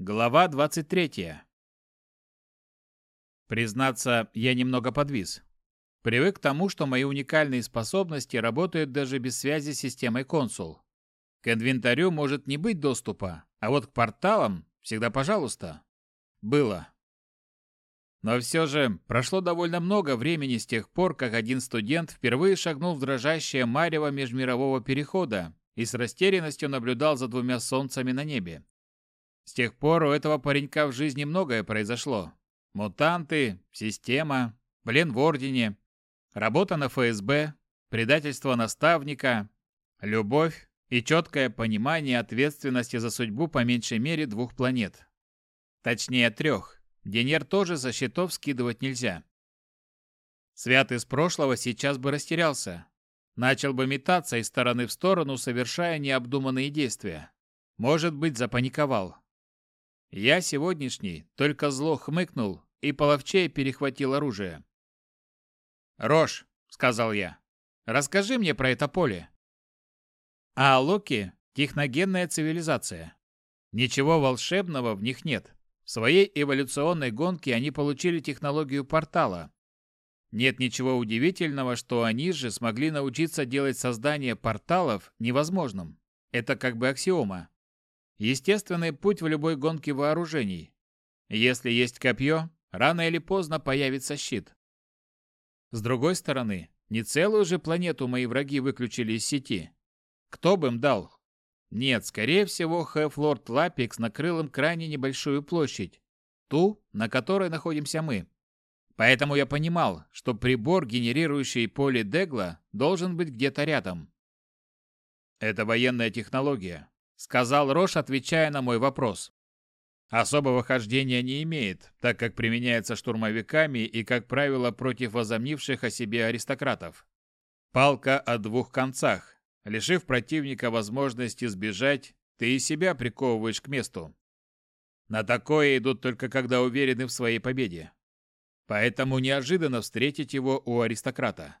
Глава 23. Признаться, я немного подвис. Привык к тому, что мои уникальные способности работают даже без связи с системой консул. К инвентарю может не быть доступа, а вот к порталам всегда пожалуйста. Было. Но все же прошло довольно много времени с тех пор, как один студент впервые шагнул в дрожащее марево межмирового перехода и с растерянностью наблюдал за двумя солнцами на небе. С тех пор у этого паренька в жизни многое произошло. Мутанты, система, плен в Ордене, работа на ФСБ, предательство наставника, любовь и четкое понимание ответственности за судьбу по меньшей мере двух планет. Точнее, трех. Денер тоже за счетов скидывать нельзя. Свят из прошлого сейчас бы растерялся. Начал бы метаться из стороны в сторону, совершая необдуманные действия. Может быть, запаниковал. Я сегодняшний только зло хмыкнул и половчей перехватил оружие. «Рош», — сказал я, — «расскажи мне про это поле». А Локи — техногенная цивилизация. Ничего волшебного в них нет. В своей эволюционной гонке они получили технологию портала. Нет ничего удивительного, что они же смогли научиться делать создание порталов невозможным. Это как бы аксиома. Естественный путь в любой гонке вооружений. Если есть копье, рано или поздно появится щит. С другой стороны, не целую же планету мои враги выключили из сети. Кто бы им дал? Нет, скорее всего, Хэфлорд Лапикс накрыл им крайне небольшую площадь, ту, на которой находимся мы. Поэтому я понимал, что прибор, генерирующий поле Дегла, должен быть где-то рядом. «Это военная технология», — сказал Рош, отвечая на мой вопрос. Особого хождения не имеет, так как применяется штурмовиками и, как правило, против возомнивших о себе аристократов. Палка о двух концах, Лишив противника возможности сбежать, ты и себя приковываешь к месту. На такое идут только когда уверены в своей победе. Поэтому неожиданно встретить его у аристократа.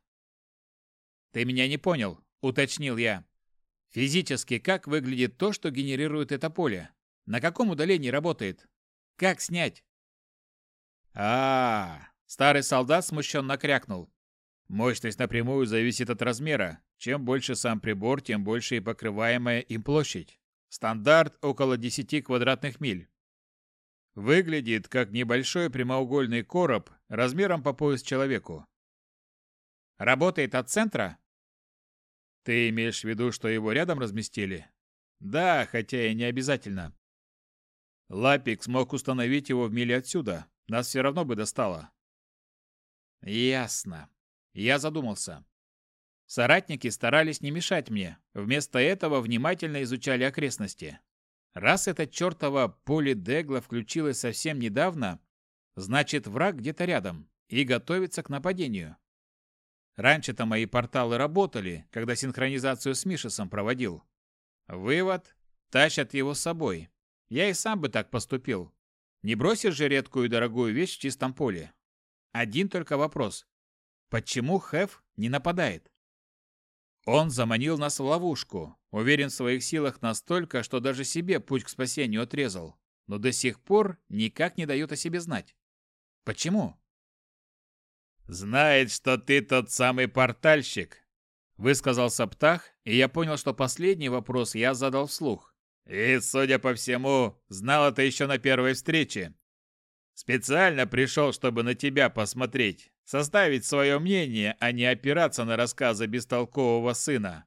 «Ты меня не понял», — уточнил я. «Физически как выглядит то, что генерирует это поле? На каком удалении работает? Как снять?» а, -а, -а Старый солдат смущенно крякнул. Мощность напрямую зависит от размера. Чем больше сам прибор, тем больше и покрываемая им площадь. Стандарт около 10 квадратных миль. Выглядит как небольшой прямоугольный короб размером по пояс человеку. Работает от центра? Ты имеешь в виду, что его рядом разместили? Да, хотя и не обязательно. Лапик смог установить его в миле отсюда. Нас все равно бы достало. Ясно. Я задумался. Соратники старались не мешать мне, вместо этого внимательно изучали окрестности. Раз это чертово поле Дегла включилось совсем недавно, значит враг где-то рядом и готовится к нападению. Раньше-то мои порталы работали, когда синхронизацию с Мишесом проводил. Вывод – тащат его с собой. Я и сам бы так поступил. Не бросишь же редкую и дорогую вещь в чистом поле. Один только вопрос. Почему Хеф не нападает? Он заманил нас в ловушку, уверен в своих силах настолько, что даже себе путь к спасению отрезал, но до сих пор никак не дает о себе знать. Почему? «Знает, что ты тот самый портальщик», — высказался Птах, и я понял, что последний вопрос я задал вслух. «И, судя по всему, знал это еще на первой встрече. Специально пришел, чтобы на тебя посмотреть, составить свое мнение, а не опираться на рассказы бестолкового сына.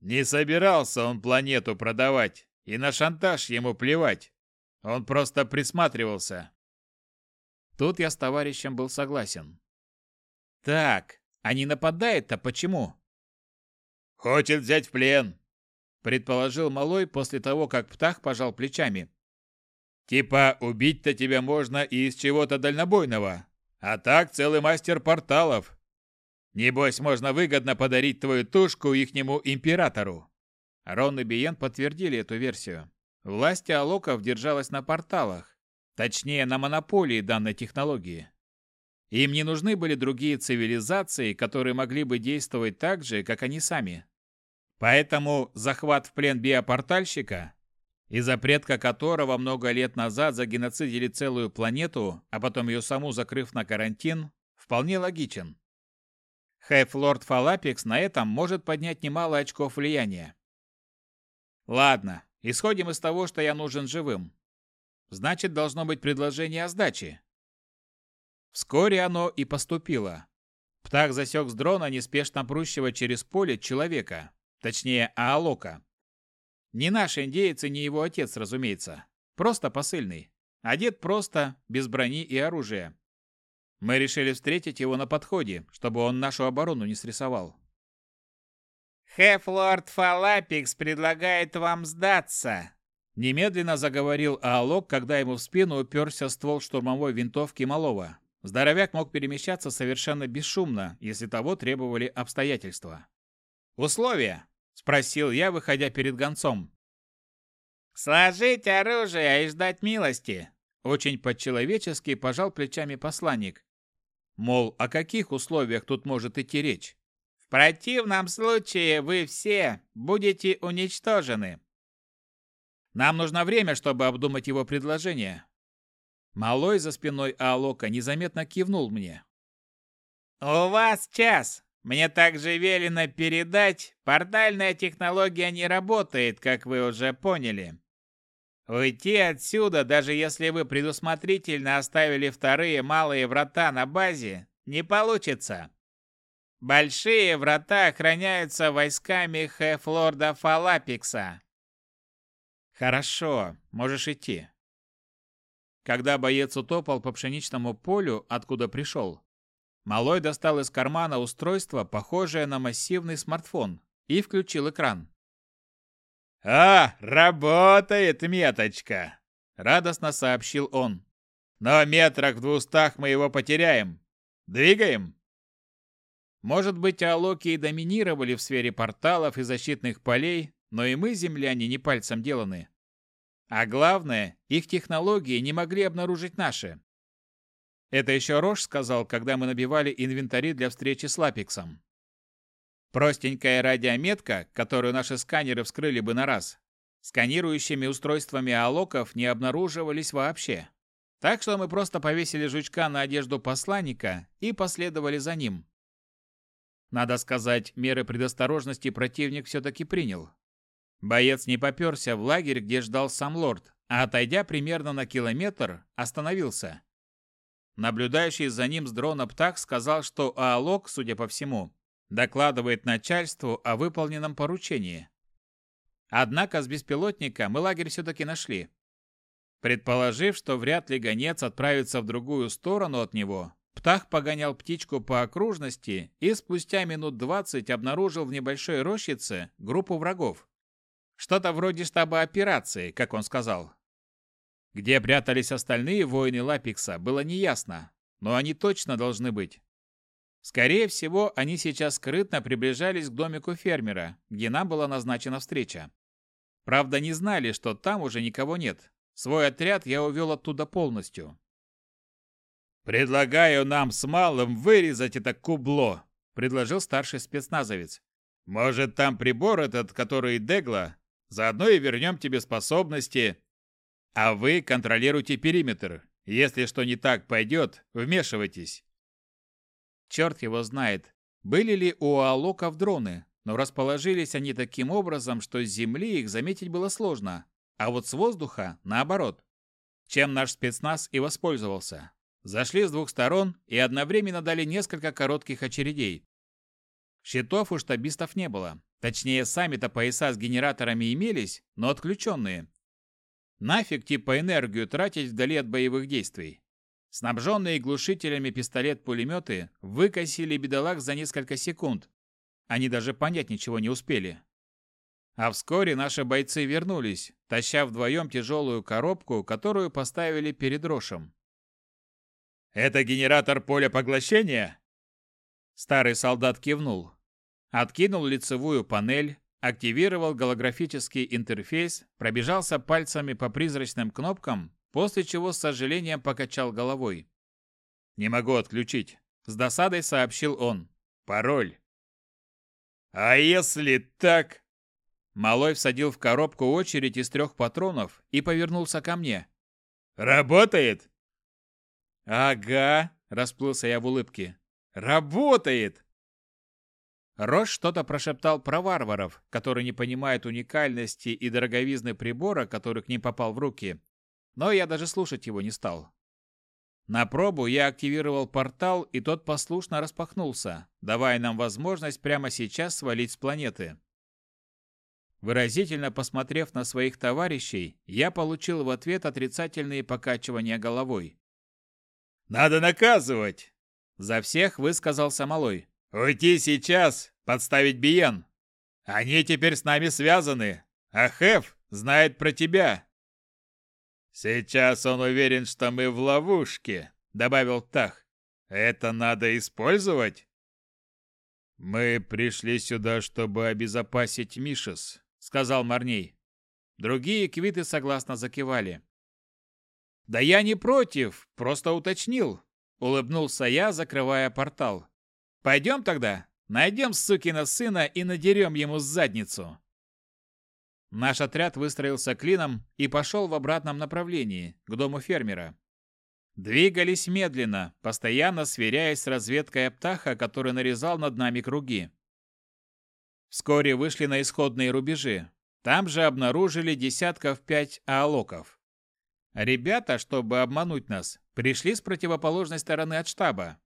Не собирался он планету продавать, и на шантаж ему плевать. Он просто присматривался. Тут я с товарищем был согласен. Так, а не нападает-то почему? Хочет взять в плен, предположил малой после того, как Птах пожал плечами. Типа убить-то тебя можно и из чего-то дальнобойного, а так целый мастер порталов. Небось, можно выгодно подарить твою тушку ихнему императору. Рон и Биен подтвердили эту версию. Власть Алоков держалась на порталах, точнее на монополии данной технологии. Им не нужны были другие цивилизации, которые могли бы действовать так же, как они сами. Поэтому захват в плен биопортальщика из-за предка которого много лет назад загеноцидили целую планету, а потом ее саму закрыв на карантин, вполне логичен. Хэф-лорд Фалапикс на этом может поднять немало очков влияния. Ладно, исходим из того, что я нужен живым. Значит, должно быть предложение о сдаче. Вскоре оно и поступило. Птах засек с дрона неспешно прущего через поле человека, точнее Аалока. Не наш индеец и не его отец, разумеется. Просто посыльный. Одет просто, без брони и оружия. Мы решили встретить его на подходе, чтобы он нашу оборону не срисовал. «Хефлорд Фалапикс предлагает вам сдаться», Немедленно заговорил Аалок, когда ему в спину уперся ствол штурмовой винтовки Малова. Здоровяк мог перемещаться совершенно бесшумно, если того требовали обстоятельства. «Условия?» – спросил я, выходя перед гонцом. «Сложить оружие и ждать милости», – очень по-человечески пожал плечами посланник. Мол, о каких условиях тут может идти речь? «В противном случае вы все будете уничтожены». «Нам нужно время, чтобы обдумать его предложение», Малой за спиной Аалока незаметно кивнул мне. «У вас час. Мне также велено передать, портальная технология не работает, как вы уже поняли. Уйти отсюда, даже если вы предусмотрительно оставили вторые малые врата на базе, не получится. Большие врата охраняются войсками Хефлорда Фалапикса. Хорошо, можешь идти. Когда боец утопал по пшеничному полю, откуда пришел, Малой достал из кармана устройство, похожее на массивный смартфон, и включил экран. «А, работает меточка!» — радостно сообщил он. «Но метрах в двустах мы его потеряем. Двигаем?» Может быть, алоки и доминировали в сфере порталов и защитных полей, но и мы, земляне, не пальцем деланы. А главное, их технологии не могли обнаружить наши. Это еще Рош сказал, когда мы набивали инвентари для встречи с Лапиксом. Простенькая радиометка, которую наши сканеры вскрыли бы на раз, сканирующими устройствами алоков не обнаруживались вообще. Так что мы просто повесили жучка на одежду посланника и последовали за ним. Надо сказать, меры предосторожности противник все-таки принял. Боец не попёрся в лагерь, где ждал сам лорд, а отойдя примерно на километр, остановился. Наблюдающий за ним с дрона Птах сказал, что Аалок, судя по всему, докладывает начальству о выполненном поручении. Однако с беспилотника мы лагерь все-таки нашли. Предположив, что вряд ли гонец отправится в другую сторону от него, Птах погонял птичку по окружности и спустя минут двадцать обнаружил в небольшой рощице группу врагов. Что-то вроде штаба операции, как он сказал. Где прятались остальные воины Лапикса, было неясно, но они точно должны быть. Скорее всего, они сейчас скрытно приближались к домику фермера, где нам была назначена встреча. Правда, не знали, что там уже никого нет. Свой отряд я увел оттуда полностью. «Предлагаю нам с малым вырезать это кубло», — предложил старший спецназовец. «Может, там прибор этот, который Дегла, Заодно и вернем тебе способности. А вы контролируйте периметр. Если что не так пойдет, вмешивайтесь. Черт его знает, были ли у Алоков дроны, но расположились они таким образом, что с земли их заметить было сложно, а вот с воздуха наоборот. Чем наш спецназ и воспользовался. Зашли с двух сторон и одновременно дали несколько коротких очередей. Щитов у штабистов не было, Точнее, сами-то пояса с генераторами имелись, но отключенные. Нафиг типа энергию тратить вдали от боевых действий. Снабженные глушителями пистолет-пулеметы выкосили бедолаг за несколько секунд. Они даже понять ничего не успели. А вскоре наши бойцы вернулись, таща вдвоем тяжелую коробку, которую поставили перед Рошем. «Это генератор поля поглощения?» Старый солдат кивнул. Откинул лицевую панель, активировал голографический интерфейс, пробежался пальцами по призрачным кнопкам, после чего с сожалением покачал головой. «Не могу отключить», — с досадой сообщил он. «Пароль». «А если так?» Малой всадил в коробку очередь из трех патронов и повернулся ко мне. «Работает?» «Ага», – расплылся я в улыбке. «Работает!» Рош что-то прошептал про варваров, которые не понимают уникальности и дороговизны прибора, который к ним попал в руки, но я даже слушать его не стал. На пробу я активировал портал, и тот послушно распахнулся, давая нам возможность прямо сейчас свалить с планеты. Выразительно посмотрев на своих товарищей, я получил в ответ отрицательные покачивания головой. «Надо наказывать!» За всех высказался Малой. «Уйти сейчас, подставить Биен. Они теперь с нами связаны, а Хеф знает про тебя». «Сейчас он уверен, что мы в ловушке», — добавил Тах. «Это надо использовать?» «Мы пришли сюда, чтобы обезопасить Мишес», сказал Марней. Другие квиты согласно закивали. Да я не против, просто уточнил, улыбнулся я, закрывая портал. Пойдем тогда, найдем сукина сына и надерем ему задницу. Наш отряд выстроился клином и пошел в обратном направлении, к дому фермера. Двигались медленно, постоянно сверяясь с разведкой птаха, который нарезал над нами круги. Вскоре вышли на исходные рубежи. Там же обнаружили десятков пять аалоков. Ребята, чтобы обмануть нас, пришли с противоположной стороны от штаба.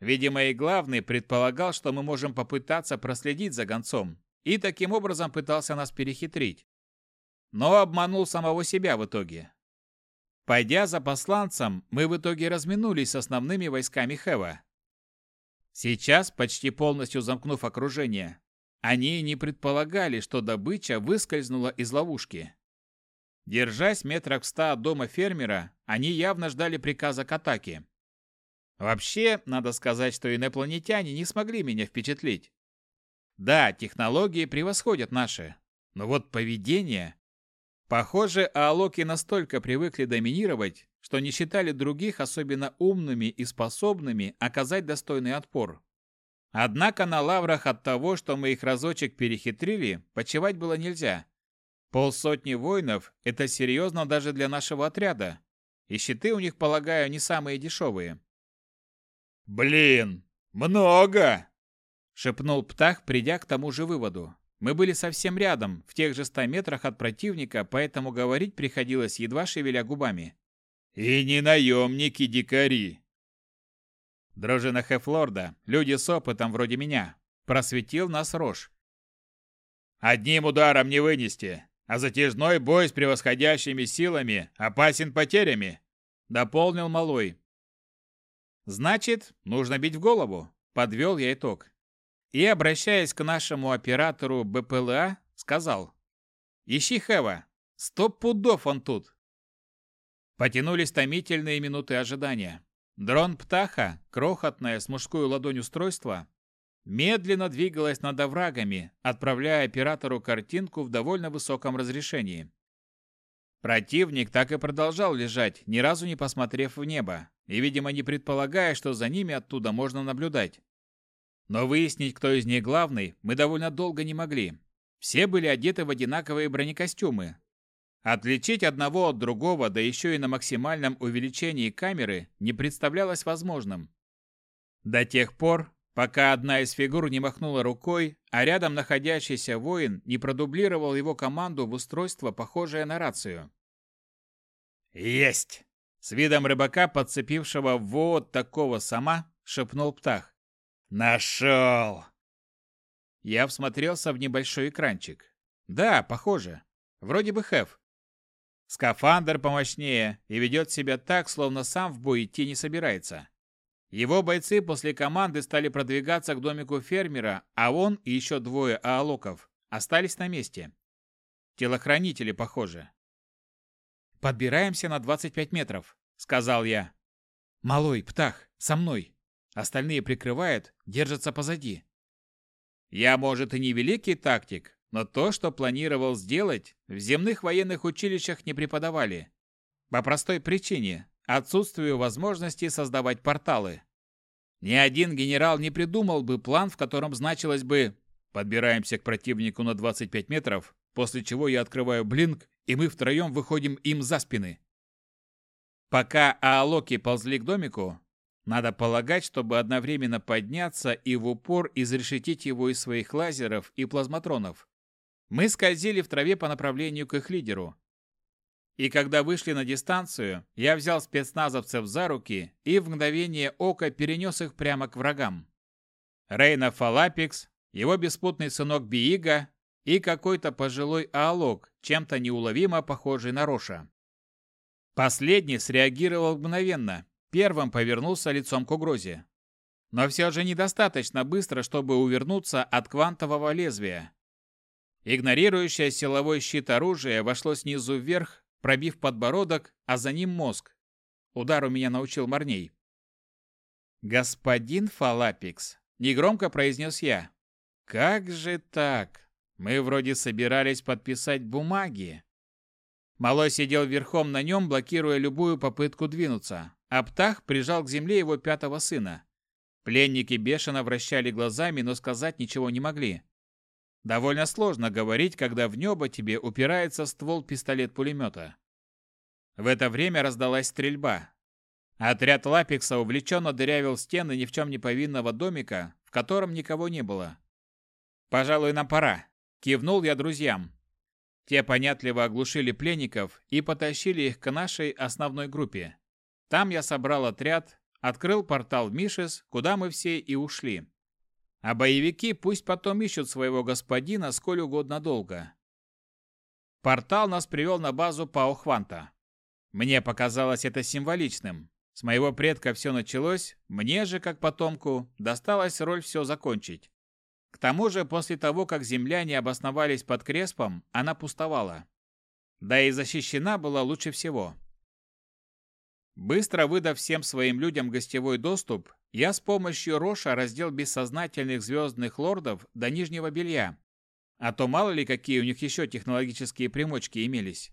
Видимо, и главный предполагал, что мы можем попытаться проследить за гонцом, и таким образом пытался нас перехитрить. Но обманул самого себя в итоге. Пойдя за посланцем, мы в итоге разминулись с основными войсками Хева. Сейчас, почти полностью замкнув окружение, они не предполагали, что добыча выскользнула из ловушки. Держась метрах в ста от дома фермера, они явно ждали приказа к атаке. Вообще, надо сказать, что инопланетяне не смогли меня впечатлить. Да, технологии превосходят наши, но вот поведение... Похоже, аалоки настолько привыкли доминировать, что не считали других особенно умными и способными оказать достойный отпор. Однако на лаврах от того, что мы их разочек перехитрили, почивать было нельзя. Полсотни воинов – это серьезно даже для нашего отряда. И щиты у них, полагаю, не самые дешевые. «Блин, много!» – шепнул Птах, придя к тому же выводу. Мы были совсем рядом, в тех же ста метрах от противника, поэтому говорить приходилось, едва шевеля губами. «И не наемники-дикари!» Дружина Хефлорда, люди с опытом вроде меня. Просветил нас Рош. Одним ударом не вынести, а затяжной бой с превосходящими силами опасен потерями, дополнил Малой. Значит, нужно бить в голову, подвел я итог. И, обращаясь к нашему оператору БПЛА, сказал. Ищи Хева, сто пудов он тут. Потянулись томительные минуты ожидания. Дрон Птаха, крохотное с мужскую ладонь устройство, медленно двигалось над оврагами, отправляя оператору картинку в довольно высоком разрешении. Противник так и продолжал лежать, ни разу не посмотрев в небо, и, видимо, не предполагая, что за ними оттуда можно наблюдать. Но выяснить, кто из них главный, мы довольно долго не могли. Все были одеты в одинаковые бронекостюмы, Отличить одного от другого, да еще и на максимальном увеличении камеры, не представлялось возможным. До тех пор, пока одна из фигур не махнула рукой, а рядом находящийся воин не продублировал его команду в устройство, похожее на рацию. «Есть!» С видом рыбака, подцепившего вот такого сама, шепнул Птах. «Нашел!» Я всмотрелся в небольшой экранчик. Да, похоже. Вроде бы Хэв. Скафандр помощнее и ведет себя так, словно сам в бой идти не собирается. Его бойцы после команды стали продвигаться к домику фермера, а он и еще двое аалоков остались на месте. Телохранители, похоже. «Подбираемся на 25 метров», — сказал я. «Малой, Птах, со мной. Остальные прикрывают, держатся позади». Я, может, и не великий тактик, но то, что планировал сделать, в земных военных училищах не преподавали. По простой причине – отсутствию возможности создавать порталы. Ни один генерал не придумал бы план, в котором значилось бы Подбираемся к противнику на 25 метров, после чего я открываю блинк, и мы втроем выходим им за спины. Пока Аалоки ползли к домику, надо полагать, чтобы одновременно подняться и в упор изрешетить его из своих лазеров и плазматронов. Мы скользили в траве по направлению к их лидеру. И когда вышли на дистанцию, я взял спецназовцев за руки и в мгновение ока перенес их прямо к врагам. Рейна Фалапикс, его беспутный сынок Биига и какой-то пожилой аалог, чем-то неуловимо похожий на Роша. Последний среагировал мгновенно, первым повернулся лицом к угрозе. Но все же недостаточно быстро, чтобы увернуться от квантового лезвия. Игнорирующее силовой щит оружия вошло снизу вверх, пробив подбородок, а за ним мозг. Удар у меня научил Марней. «Господин Фалапикс», — негромко произнес я. «Как же так? Мы вроде собирались подписать бумаги». Малой сидел верхом на нем, блокируя любую попытку двинуться. Аптах прижал к земле его пятого сына. Пленники бешено вращали глазами, но сказать ничего не могли. Довольно сложно говорить, когда в небо тебе упирается ствол пистолет-пулемета. В это время раздалась стрельба. Отряд Лапикса увлеченно дырявил стены ни в чем не повинного домика, в котором никого не было. «Пожалуй, нам пора», — кивнул я друзьям. Те понятливо оглушили пленников и потащили их к нашей основной группе. Там я собрал отряд, открыл портал Мишес, куда мы все и ушли. А боевики пусть потом ищут своего господина сколь угодно долго. Портал нас привел на базу Паухванта. Мне показалось это символичным. С моего предка все началось, мне же, как потомку, досталась роль все закончить. К тому же, после того, как земляне обосновались под Креспом, она пустовала. Да и защищена была лучше всего. Быстро выдав всем своим людям гостевой доступ, я с помощью Роша раздел бессознательных звездных лордов до нижнего белья. А то мало ли какие у них еще технологические примочки имелись.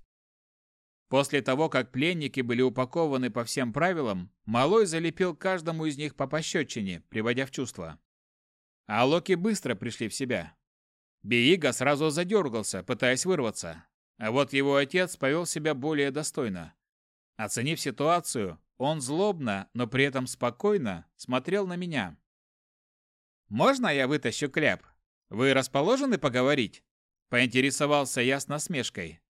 После того, как пленники были упакованы по всем правилам, Малой залепил каждому из них по пощечине, приводя в чувство. А Локи быстро пришли в себя. Биига сразу задергался, пытаясь вырваться. А вот его отец повел себя более достойно. Оценив ситуацию, он злобно, но при этом спокойно смотрел на меня. «Можно я вытащу кляп? Вы расположены поговорить?» Поинтересовался я с насмешкой.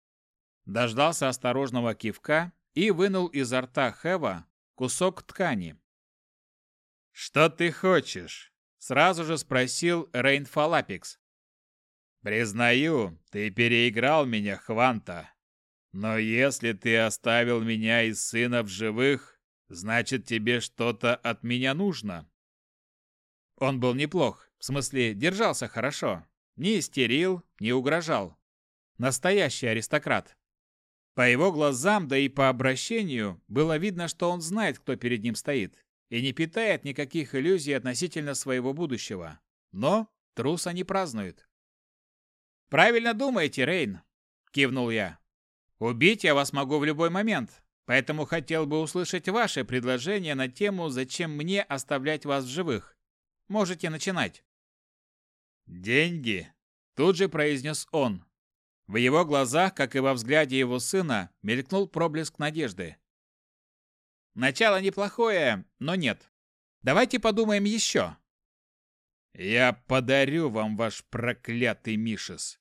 Дождался осторожного кивка и вынул изо рта Хева кусок ткани. «Что ты хочешь?» Сразу же спросил Рейнфалапикс. «Признаю, ты переиграл меня, Хванта. Но если ты оставил меня и сына в живых, значит тебе что-то от меня нужно. Он был неплох, в смысле, держался хорошо. Не истерил, не угрожал. Настоящий аристократ. По его глазам, да и по обращению, было видно, что он знает, кто перед ним стоит, и не питает никаких иллюзий относительно своего будущего. Но труса не празднует. «Правильно думаете, Рейн», — кивнул я. Убить я вас могу в любой момент, поэтому хотел бы услышать ваше предложение на тему, зачем мне оставлять вас в живых. Можете начинать. Деньги, тут же произнес он. В его глазах, как и во взгляде его сына, мелькнул проблеск надежды. Начало неплохое, но нет. Давайте подумаем еще. Я подарю вам ваш проклятый Мишес.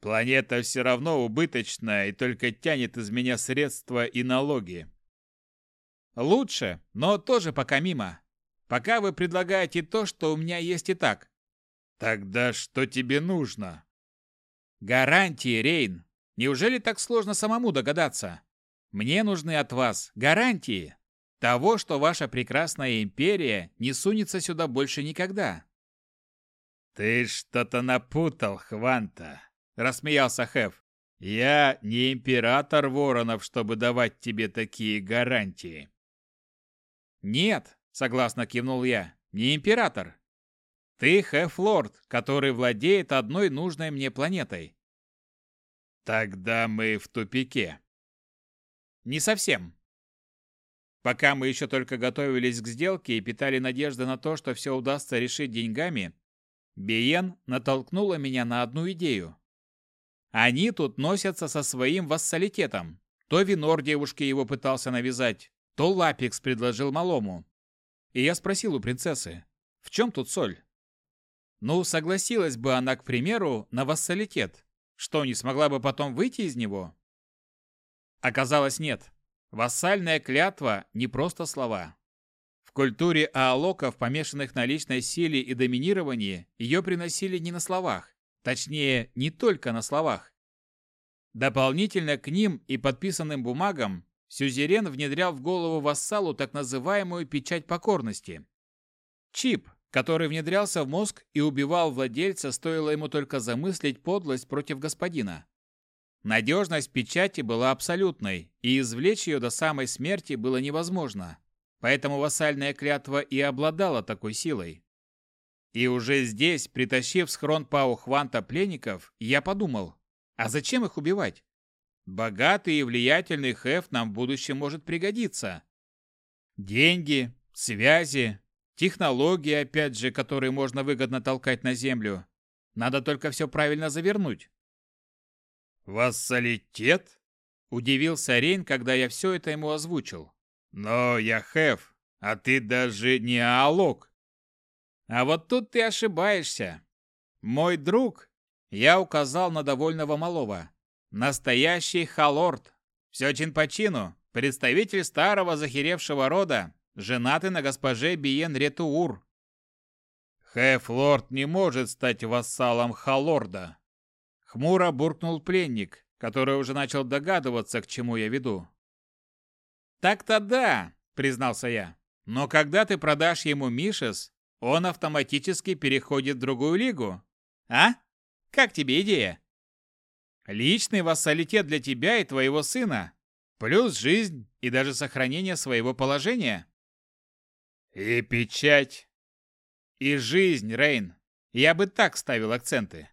Планета все равно убыточная и только тянет из меня средства и налоги. Лучше, но тоже пока мимо. Пока вы предлагаете то, что у меня есть и так. Тогда что тебе нужно? Гарантии, Рейн. Неужели так сложно самому догадаться? Мне нужны от вас гарантии того, что ваша прекрасная империя не сунется сюда больше никогда. Ты что-то напутал, Хванта рассмеялся Хеф. Я не император Воронов, чтобы давать тебе такие гарантии. Нет, согласно кивнул я. Не император. Ты Хеф-лорд, который владеет одной нужной мне планетой. Тогда мы в тупике. Не совсем. Пока мы еще только готовились к сделке и питали надежды на то, что все удастся решить деньгами, Биен натолкнула меня на одну идею. Они тут носятся со своим вассалитетом. То Винор девушке его пытался навязать, то Лапикс предложил малому. И я спросил у принцессы, в чем тут соль? Ну, согласилась бы она, к примеру, на вассалитет. Что, не смогла бы потом выйти из него? Оказалось, нет. Вассальная клятва – не просто слова. В культуре аалоков, помешанных на личной силе и доминировании, ее приносили не на словах. Точнее, не только на словах. Дополнительно к ним и подписанным бумагам сюзерен внедрял в голову вассалу так называемую печать покорности. Чип, который внедрялся в мозг и убивал владельца, стоило ему только замыслить подлость против господина. Надежность печати была абсолютной, и извлечь ее до самой смерти было невозможно. Поэтому вассальная клятва и обладала такой силой. И уже здесь, притащив схрон Паухванта пленников, я подумал, а зачем их убивать? Богатый и влиятельный Хеф нам в будущем может пригодиться. Деньги, связи, технологии, опять же, которые можно выгодно толкать на землю. Надо только все правильно завернуть. «Вассалитет?» – удивился Рейн, когда я все это ему озвучил. «Но я Хеф, а ты даже не Аалок». «А вот тут ты ошибаешься. Мой друг, я указал на довольного малого, настоящий Халорд, все чин по чину, представитель старого захеревшего рода, женатый на госпоже Биен Ретуур». «Хеф-лорд не может стать вассалом Халорда», Хмуро буркнул пленник, который уже начал догадываться, к чему я веду. «Так-то да», — признался я. «Но когда ты продашь ему Мишес, он автоматически переходит в другую лигу. А? Как тебе идея?» «Личный вассалитет для тебя и твоего сына, плюс жизнь и даже сохранение своего положения». «И печать». «И жизнь, Рейн. Я бы так ставил акценты».